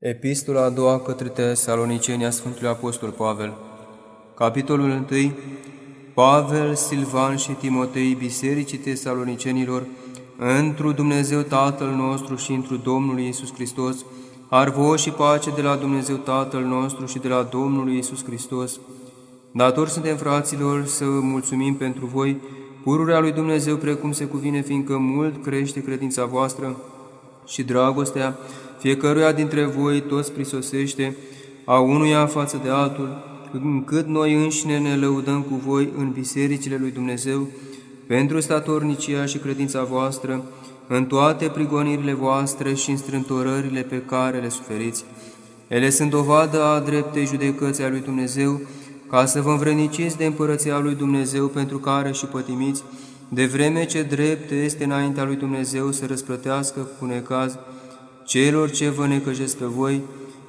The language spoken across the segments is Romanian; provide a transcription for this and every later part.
Epistola a doua către Tesaloniceni a Sfântului Apostol Pavel Capitolul 1 Pavel, Silvan și Timotei, Bisericii Tesalonicenilor, întru Dumnezeu Tatăl nostru și întru Domnul Iisus Hristos, arvo și pace de la Dumnezeu Tatăl nostru și de la Domnul Iisus Hristos. Dator suntem, fraților, să mulțumim pentru voi, pururea lui Dumnezeu precum se cuvine, fiindcă mult crește credința voastră și dragostea, fiecăruia dintre voi toți prisosește, a unuia față de altul, încât noi înșine ne lăudăm cu voi în bisericile lui Dumnezeu, pentru statornicia și credința voastră, în toate prigonirile voastre și în strântorările pe care le suferiți. Ele sunt dovadă a dreptei judecății a lui Dumnezeu, ca să vă învrăniciți de împărăția lui Dumnezeu pentru care și pătimiți, de vreme ce drept este înaintea lui Dumnezeu să răsplătească cu necaz celor ce vă necăjesc pe voi,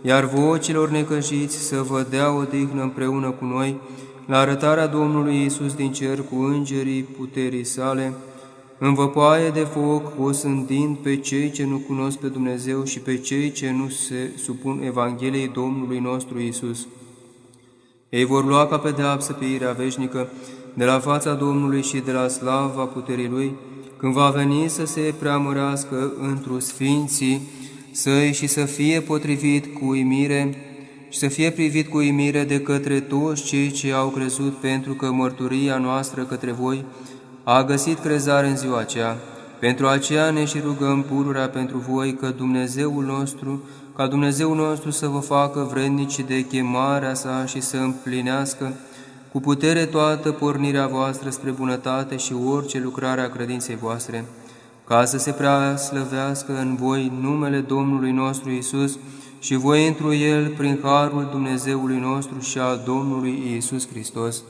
iar vouă celor necăjiți să vă dea o dihnă împreună cu noi, la arătarea Domnului Iisus din cer cu îngerii puterii sale, în văpoaie de foc, osândind pe cei ce nu cunosc pe Dumnezeu și pe cei ce nu se supun Evangheliei Domnului nostru Iisus. Ei vor lua ca pedeapsă pe irea veșnică de la fața Domnului și de la slava puterii Lui, când va veni să se preamărească întru sfinții săi și să fie potrivit cu uimire și să fie privit cu uimire de către toți cei ce au crezut, pentru că mărturia noastră către voi a găsit crezare în ziua aceea. Pentru aceea ne și rugăm pururea pentru voi că Dumnezeul nostru, ca Dumnezeul nostru să vă facă vrednici de chemarea sa și să împlinească cu putere toată pornirea voastră spre bunătate și orice lucrare a credinței voastre ca să se prea slăvească în voi numele Domnului nostru Isus și voi întru El prin harul Dumnezeului nostru și al Domnului Isus Hristos.